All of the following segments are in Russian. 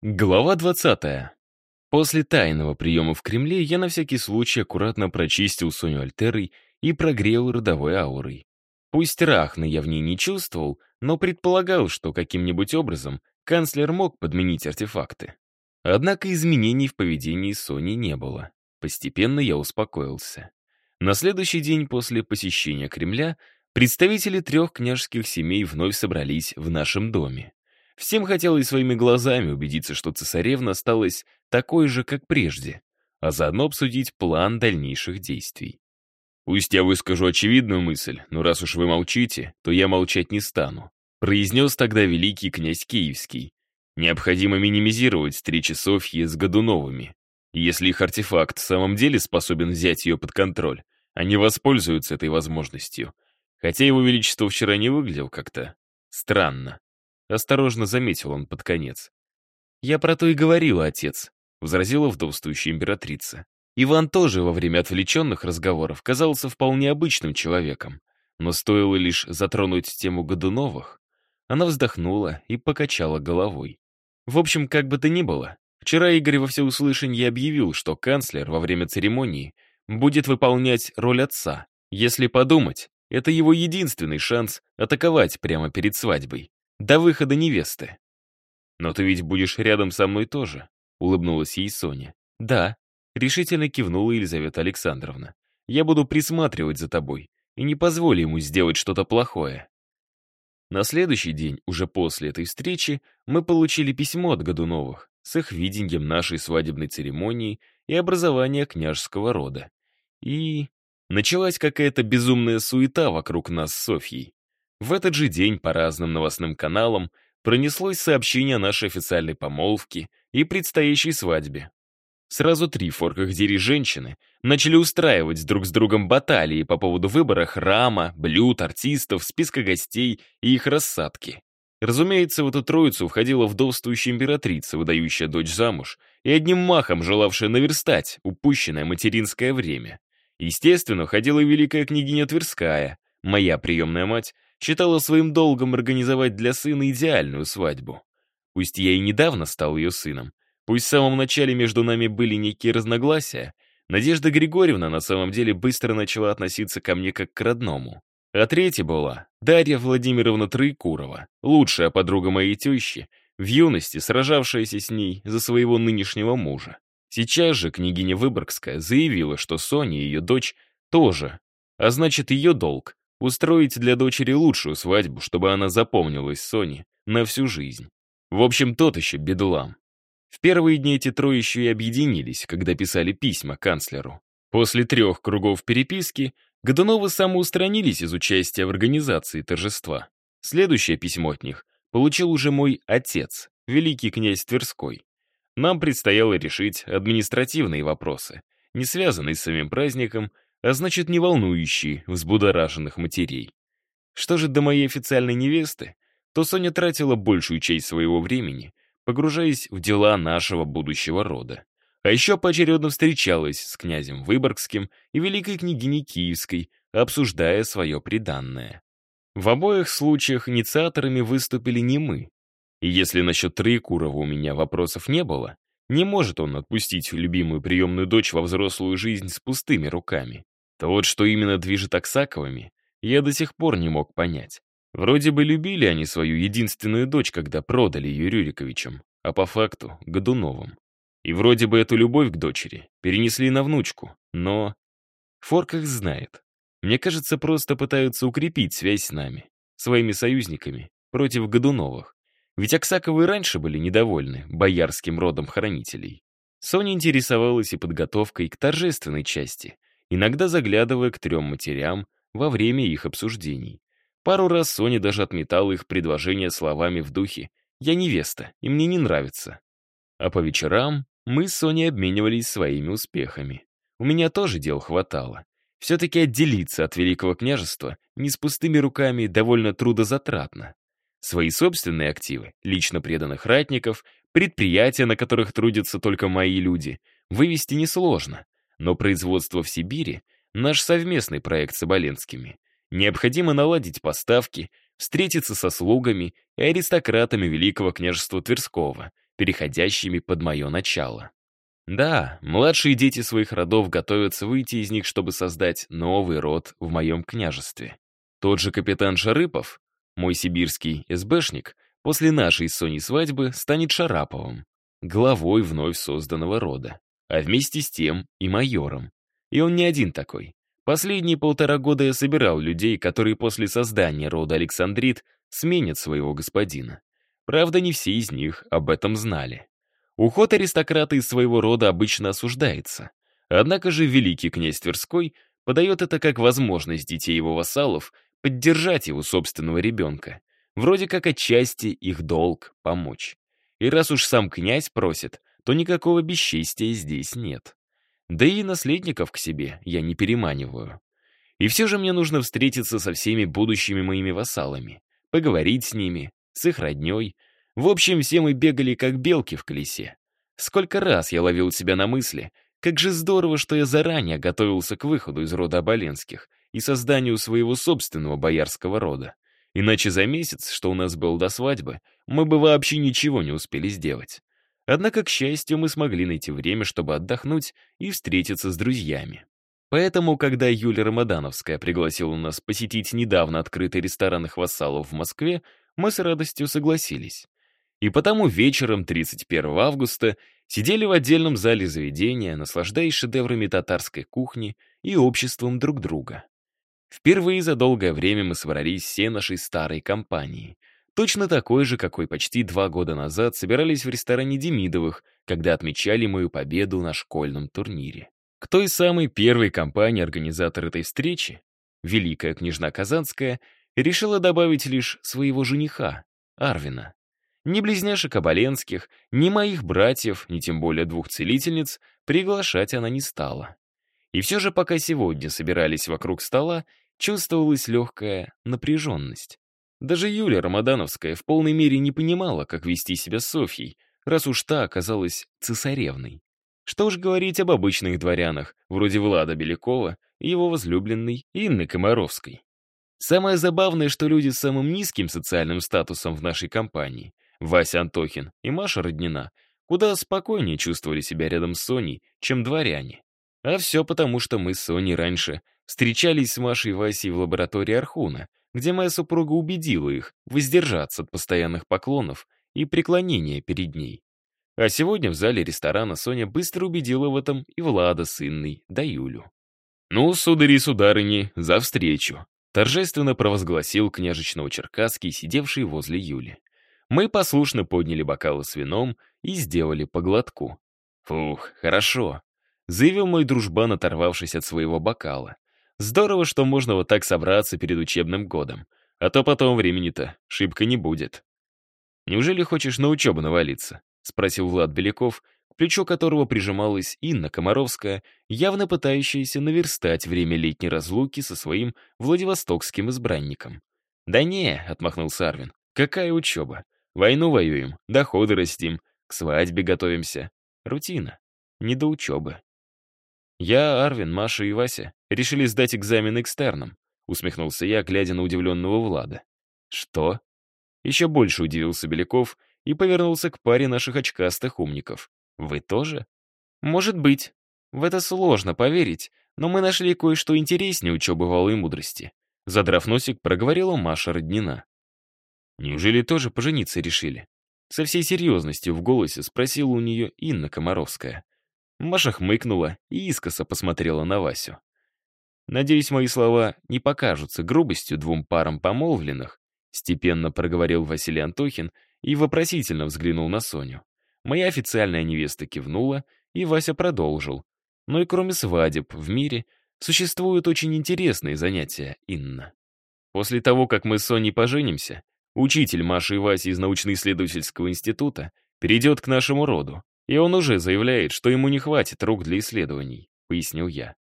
Глава 20. После тайного приема в Кремле я на всякий случай аккуратно прочистил Соню Альтерой и прогрел родовой аурой. Пусть рахны я в ней не чувствовал, но предполагал, что каким-нибудь образом канцлер мог подменить артефакты. Однако изменений в поведении Сони не было. Постепенно я успокоился. На следующий день после посещения Кремля представители трех княжеских семей вновь собрались в нашем доме. Всем хотелось своими глазами убедиться, что цесаревна осталась такой же, как прежде, а заодно обсудить план дальнейших действий. «Пусть я выскажу очевидную мысль, но раз уж вы молчите, то я молчать не стану», произнес тогда великий князь Киевский. «Необходимо минимизировать встречи Софьи с Годуновыми. Если их артефакт в самом деле способен взять ее под контроль, они воспользуются этой возможностью. Хотя его величество вчера не выглядел как-то странно. Осторожно заметил он под конец. «Я про то и говорила, отец», — возразила вдовствующая императрица. Иван тоже во время отвлеченных разговоров казался вполне обычным человеком. Но стоило лишь затронуть тему Годуновых, она вздохнула и покачала головой. В общем, как бы то ни было, вчера Игорь во всеуслышание объявил, что канцлер во время церемонии будет выполнять роль отца. Если подумать, это его единственный шанс атаковать прямо перед свадьбой. До выхода невесты. «Но ты ведь будешь рядом со мной тоже», — улыбнулась ей Соня. «Да», — решительно кивнула Елизавета Александровна. «Я буду присматривать за тобой и не позволю ему сделать что-то плохое». На следующий день, уже после этой встречи, мы получили письмо от Годуновых с их видением нашей свадебной церемонии и образования княжеского рода. И началась какая-то безумная суета вокруг нас с Софьей. В этот же день по разным новостным каналам пронеслось сообщение о нашей официальной помолвке и предстоящей свадьбе. Сразу три форках-дери женщины начали устраивать друг с другом баталии по поводу выбора храма, блюд, артистов, списка гостей и их рассадки. Разумеется, в эту троицу входила вдовствующая императрица, выдающая дочь замуж, и одним махом желавшая наверстать упущенное материнское время. Естественно, ходила и великая княгиня Тверская, моя приемная мать, считала своим долгом организовать для сына идеальную свадьбу. Пусть я и недавно стал ее сыном, пусть в самом начале между нами были некие разногласия, Надежда Григорьевна на самом деле быстро начала относиться ко мне как к родному. А третья была Дарья Владимировна Троекурова, лучшая подруга моей тещи, в юности сражавшаяся с ней за своего нынешнего мужа. Сейчас же княгиня Выборгская заявила, что Соня, ее дочь, тоже, а значит, ее долг Устроить для дочери лучшую свадьбу, чтобы она запомнилась Соне на всю жизнь. В общем, тот еще бедлам. В первые дни эти трое еще и объединились, когда писали письма канцлеру. После трех кругов переписки Годуновы самоустранились из участия в организации торжества. Следующее письмо от них получил уже мой отец, великий князь Тверской. Нам предстояло решить административные вопросы, не связанные с самим праздником, а значит, не волнующие взбудораженных матерей. Что же до моей официальной невесты, то Соня тратила большую часть своего времени, погружаясь в дела нашего будущего рода. А еще поочередно встречалась с князем Выборгским и великой княгиней Киевской, обсуждая свое приданное. В обоих случаях инициаторами выступили не мы. И если насчет Троекурова у меня вопросов не было, не может он отпустить любимую приемную дочь во взрослую жизнь с пустыми руками. То вот что именно движет Аксаковыми, я до сих пор не мог понять. Вроде бы любили они свою единственную дочь, когда продали ее Рюриковичам, а по факту — Годуновым. И вроде бы эту любовь к дочери перенесли на внучку, но... Форк их знает. Мне кажется, просто пытаются укрепить связь с нами, своими союзниками, против Годуновых. Ведь Аксаковы раньше были недовольны боярским родом хранителей. Соня интересовалась и подготовкой к торжественной части, иногда заглядывая к трем матерям во время их обсуждений. Пару раз Соня даже отметала их предложения словами в духе «Я невеста, и мне не нравится». А по вечерам мы с Соней обменивались своими успехами. У меня тоже дел хватало. Все-таки отделиться от Великого княжества не с пустыми руками довольно трудозатратно. Свои собственные активы, лично преданных ратников, предприятия, на которых трудятся только мои люди, вывести несложно. Но производство в Сибири — наш совместный проект с Оболенскими. Необходимо наладить поставки, встретиться со слугами и аристократами Великого княжества Тверского, переходящими под мое начало. Да, младшие дети своих родов готовятся выйти из них, чтобы создать новый род в моем княжестве. Тот же капитан Шарыпов, мой сибирский СБшник, после нашей с Соней свадьбы станет Шараповым, главой вновь созданного рода, а вместе с тем и майором. И он не один такой. Последние полтора года я собирал людей, которые после создания рода Александрит сменят своего господина. Правда, не все из них об этом знали. Уход аристократа из своего рода обычно осуждается. Однако же великий князь Тверской подает это как возможность детей его вассалов поддержать его собственного ребенка. Вроде как отчасти их долг помочь. И раз уж сам князь просит, то никакого бесчестия здесь нет. Да и наследников к себе я не переманиваю. И все же мне нужно встретиться со всеми будущими моими вассалами, поговорить с ними, с их родней, в общем, все мы бегали как белки в колесе. Сколько раз я ловил себя на мысли, как же здорово, что я заранее готовился к выходу из рода Оболенских и созданию своего собственного боярского рода. Иначе за месяц, что у нас был до свадьбы, мы бы вообще ничего не успели сделать. Однако, к счастью, мы смогли найти время, чтобы отдохнуть и встретиться с друзьями. Поэтому, когда Юлия Рамадановская пригласила нас посетить недавно открытый ресторан их в Москве, мы с радостью согласились. И потому вечером 31 августа сидели в отдельном зале заведения, наслаждаясь шедеврами татарской кухни и обществом друг друга. Впервые за долгое время мы собрались все нашей старой компании. Точно такой же, какой почти два года назад собирались в ресторане Демидовых, когда отмечали мою победу на школьном турнире. К той самой первой компании организатор этой встречи, Великая княжна Казанская, решила добавить лишь своего жениха, Арвина. Ни близняшек Оболенских, ни моих братьев, ни тем более двух целительниц приглашать она не стала. И все же пока сегодня собирались вокруг стола, чувствовалась легкая напряженность. Даже Юля Рамадановская в полной мере не понимала, как вести себя с Софьей, раз уж та оказалась цесаревной. Что уж говорить об обычных дворянах, вроде Влада Белякова и его возлюбленной Инны Комаровской. Самое забавное, что люди с самым низким социальным статусом в нашей компании Вася Антохин и Маша Роднина куда спокойнее чувствовали себя рядом с Соней, чем дворяне. А все потому, что мы с Соней раньше встречались с Машей и Васей в лаборатории Архуна, где моя супруга убедила их воздержаться от постоянных поклонов и преклонения перед ней. А сегодня в зале ресторана Соня быстро убедила в этом и Влада с Инной, да Юлю. «Ну, судари и сударыни, за встречу!» торжественно провозгласил княжечного Черкасский, сидевший возле Юли. Мы послушно подняли бокалы с вином и сделали поглотку. «Фух, хорошо», — заявил мой дружбан, оторвавшись от своего бокала. «Здорово, что можно вот так собраться перед учебным годом, а то потом времени-то шибко не будет». «Неужели хочешь на учебу навалиться?» — спросил Влад Беляков, к плечу которого прижималась Инна Комаровская, явно пытающаяся наверстать время летней разлуки со своим владивостокским избранником. «Да не», — отмахнулся Арвин, — «какая учеба? Войну воюем, доходы растим, к свадьбе готовимся. Рутина. Не до учебы. Я, Арвин, Маша и Вася решили сдать экзамен экстерном, усмехнулся я, глядя на удивленного Влада. Что? Еще больше удивился Беляков и повернулся к паре наших очкастых умников. Вы тоже? Может быть. В это сложно поверить, но мы нашли кое-что интереснее учебы валы мудрости. Задрав носик, проговорила Маша Роднина. Неужели тоже пожениться решили? Со всей серьезностью в голосе спросила у нее Инна Комаровская. Маша хмыкнула и искоса посмотрела на Васю. «Надеюсь, мои слова не покажутся грубостью двум парам помолвленных», степенно проговорил Василий Антохин и вопросительно взглянул на Соню. Моя официальная невеста кивнула, и Вася продолжил. Но и кроме свадеб в мире существуют очень интересные занятия, Инна. После того, как мы с Соней поженимся, Учитель Маши и Васи из научно-исследовательского института перейдет к нашему роду, и он уже заявляет, что ему не хватит рук для исследований», — пояснил я.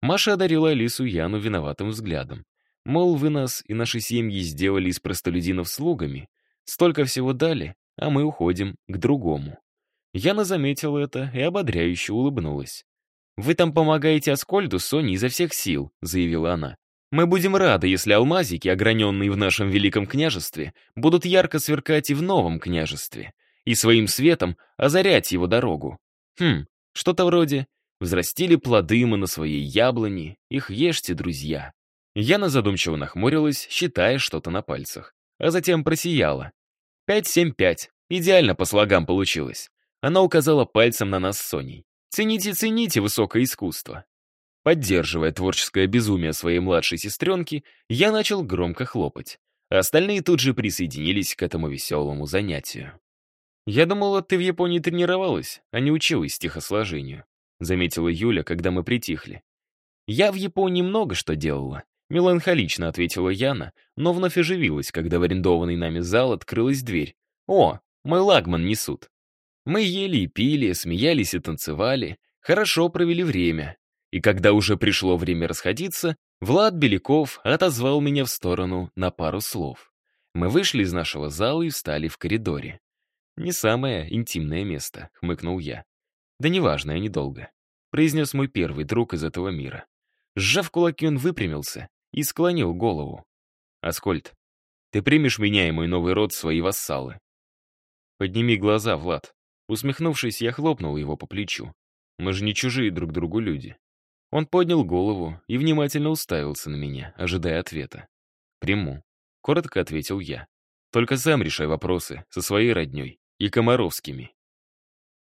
Маша одарила Алису Яну виноватым взглядом. Мол, вы нас и наши семьи сделали из простолюдинов слугами, столько всего дали, а мы уходим к другому. Яна заметила это и ободряюще улыбнулась. «Вы там помогаете Аскольду, Соне, изо всех сил», — заявила она. Мы будем рады, если алмазики, ограненные в нашем великом княжестве, будут ярко сверкать и в новом княжестве. И своим светом озарять его дорогу. Хм, что-то вроде «Взрастили плоды мы на своей яблони, их ешьте, друзья». Яна задумчиво нахмурилась, считая что-то на пальцах, а затем просияла. «Пять, семь, пять. Идеально по слогам получилось». Она указала пальцем на нас с Соней. «Цените, цените высокое искусство». Поддерживая творческое безумие своей младшей сестренки, я начал громко хлопать. Остальные тут же присоединились к этому веселому занятию. «Я думала, ты в Японии тренировалась, а не училась стихосложению», заметила Юля, когда мы притихли. «Я в Японии много что делала», меланхолично ответила Яна, но вновь оживилась, когда в арендованный нами зал открылась дверь. «О, мой лагман несут». Мы ели и пили, смеялись и танцевали, хорошо провели время. И когда уже пришло время расходиться, Влад Беляков отозвал меня в сторону на пару слов. Мы вышли из нашего зала и встали в коридоре. «Не самое интимное место», — хмыкнул я. «Да неважно, я недолго», — произнес мой первый друг из этого мира. Сжав кулаки, он выпрямился и склонил голову. «Аскольд, ты примешь меня и мой новый род свои вассалы?» «Подними глаза, Влад». Усмехнувшись, я хлопнул его по плечу. «Мы же не чужие друг другу люди». Он поднял голову и внимательно уставился на меня, ожидая ответа. «Приму», — коротко ответил я. «Только сам решай вопросы со своей роднёй и Комаровскими».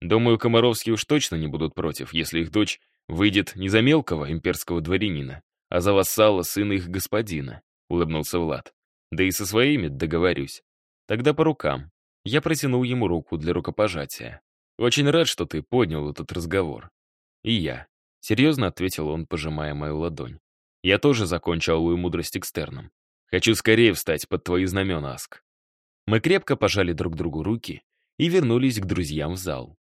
Думаю, Комаровские уж точно не будут против, если их дочь выйдет не за мелкого имперского дворянина, а за вассала сына их господина», — улыбнулся Влад. «Да и со своими договорюсь. Тогда по рукам». Я протянул ему руку для рукопожатия. «Очень рад, что ты поднял этот разговор». «И я», Серьезно ответил он, пожимая мою ладонь. Я тоже закончил алую мудрость экстерном. Хочу скорее встать под твои знамена, Аск. Мы крепко пожали друг другу руки и вернулись к друзьям в зал.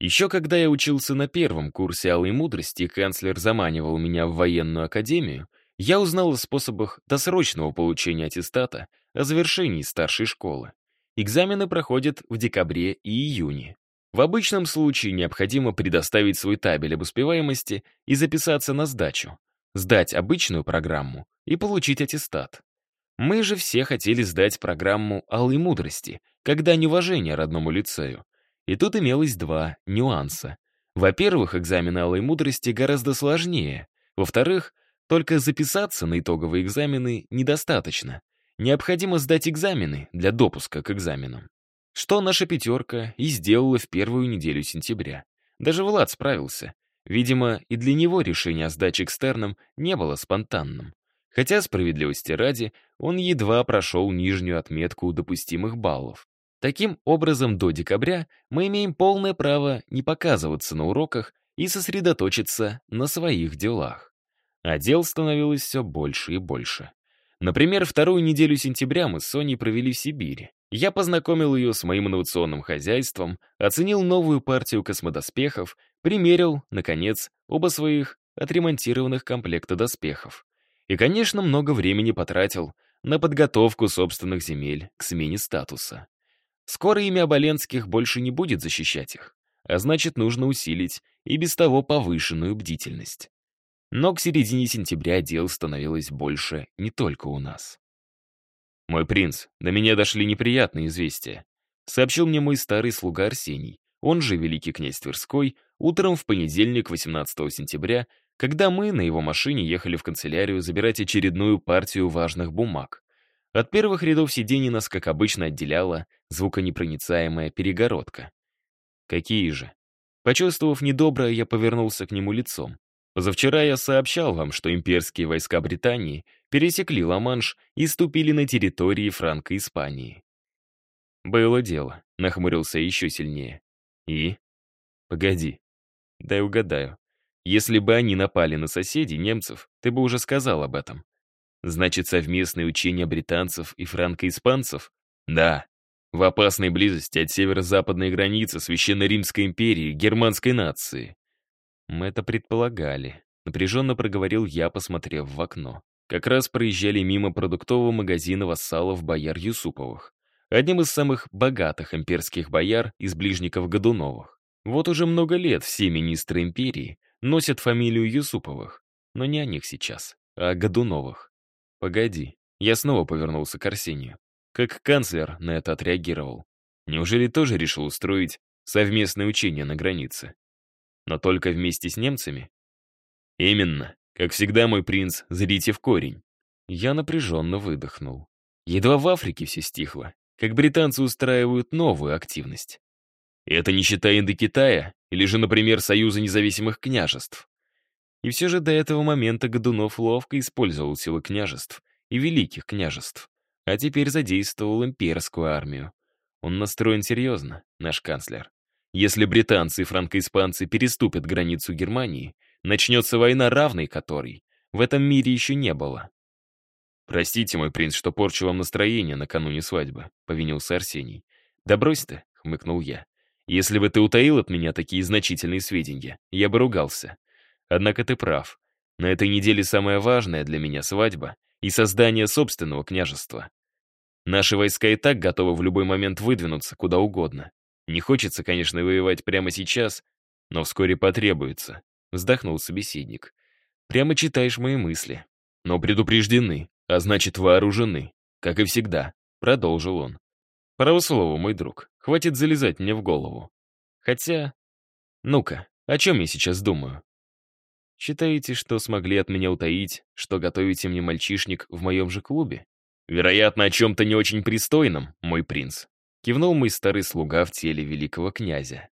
Еще когда я учился на первом курсе алой мудрости, канцлер заманивал меня в военную академию, я узнал о способах досрочного получения аттестата о завершении старшей школы. Экзамены проходят в декабре и июне. В обычном случае необходимо предоставить свой табель об успеваемости и записаться на сдачу, сдать обычную программу и получить аттестат. Мы же все хотели сдать программу «Алой мудрости», как дань уважения родному лицею. И тут имелось два нюанса. Во-первых, экзамены «Алой мудрости» гораздо сложнее. Во-вторых, только записаться на итоговые экзамены недостаточно. Необходимо сдать экзамены для допуска к экзаменам. Что наша пятерка и сделала в первую неделю сентября. Даже Влад справился. Видимо, и для него решение о сдаче экстерном не было спонтанным. Хотя, справедливости ради, он едва прошел нижнюю отметку допустимых баллов. Таким образом, до декабря мы имеем полное право не показываться на уроках и сосредоточиться на своих делах. А дел становилось все больше и больше. Например, вторую неделю сентября мы с Соней провели в Сибири. Я познакомил ее с моим инновационным хозяйством, оценил новую партию космодоспехов, примерил, наконец, оба своих отремонтированных комплекта доспехов. И, конечно, много времени потратил на подготовку собственных земель к смене статуса. Скоро имя Оболенских больше не будет защищать их, а значит, нужно усилить и без того повышенную бдительность. Но к середине сентября дел становилось больше не только у нас. «Мой принц, до меня дошли неприятные известия», сообщил мне мой старый слуга Арсений, он же великий князь Тверской, утром в понедельник, 18 сентября, когда мы на его машине ехали в канцелярию забирать очередную партию важных бумаг. От первых рядов сидений нас, как обычно, отделяла звуконепроницаемая перегородка. Какие же? Почувствовав недоброе, я повернулся к нему лицом. Позавчера я сообщал вам, что имперские войска Британии пересекли Ла-Манш и ступили на территории Франко-Испании. «Было дело», — нахмурился еще сильнее. «И?» «Погоди. Дай угадаю. Если бы они напали на соседей, немцев, ты бы уже сказал об этом. Значит, совместные учения британцев и франко-испанцев? Да. В опасной близости от северо-западной границы Священной Римской империи, германской нации. Мы это предполагали. Напряженно проговорил я, посмотрев в окно. Как раз проезжали мимо продуктового магазина вассалов бояр Юсуповых. Одним из самых богатых имперских бояр из ближников Годуновых. Вот уже много лет все министры империи носят фамилию Юсуповых. Но не о них сейчас, а о Годуновых. Погоди. Я снова повернулся к Арсению. Как канцлер на это отреагировал? Неужели тоже решил устроить совместное учение на границе? Но только вместе с немцами? Именно. Как всегда, мой принц, зрите в корень. Я напряженно выдохнул. Едва в Африке все стихло, как британцы устраивают новую активность. И это не считая Индокитая или же, например, Союза независимых княжеств. И все же до этого момента Годунов ловко использовал силы княжеств и великих княжеств, а теперь задействовал имперскую армию. Он настроен серьезно, наш канцлер. Если британцы и франко-испанцы переступят границу Германии, начнется война, равной которой в этом мире еще не было. «Простите, мой принц, что порчу вам настроение накануне свадьбы», — повинился Арсений. «Да брось ты», — хмыкнул я. «Если бы ты утаил от меня такие значительные сведения, я бы ругался. Однако ты прав. На этой неделе самое важное для меня — свадьба и создание собственного княжества. Наши войска и так готовы в любой момент выдвинуться куда угодно. Не хочется, конечно, воевать прямо сейчас, но вскоре потребуется», — вздохнул собеседник. «Прямо читаешь мои мысли. Но предупреждены, а значит вооружены, как и всегда», — продолжил он. «Право слово, мой друг, хватит залезать мне в голову. Хотя... Ну-ка, о чем я сейчас думаю? Считаете, что смогли от меня утаить, что готовите мне мальчишник в моем же клубе? Вероятно, о чем-то не очень пристойном, мой принц. Кивнул мой старый слуга в теле великого князя.